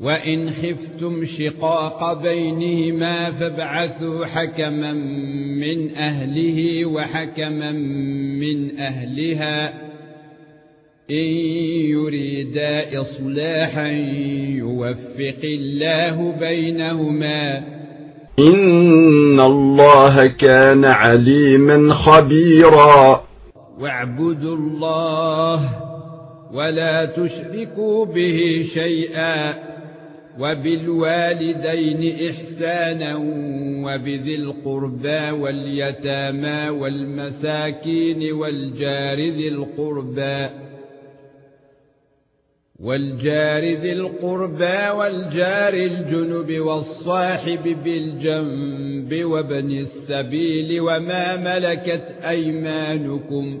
وإن خفتم شقاق بينهما فابعثوا حكما من أهله وحكما من أهلها إن يريدا إصلاحا يوفق الله بينهما إن الله كان عليما خبيرا. واعبدوا الله ولا تشركوا به شيئا وبالوالدين إحسانا وبذي القربى واليتامى والمساكين والجار ذي القربى والجار ذي القربى والجار الجنب والصاحب بالجنب وابن السبيل وما ملكت أيمانكم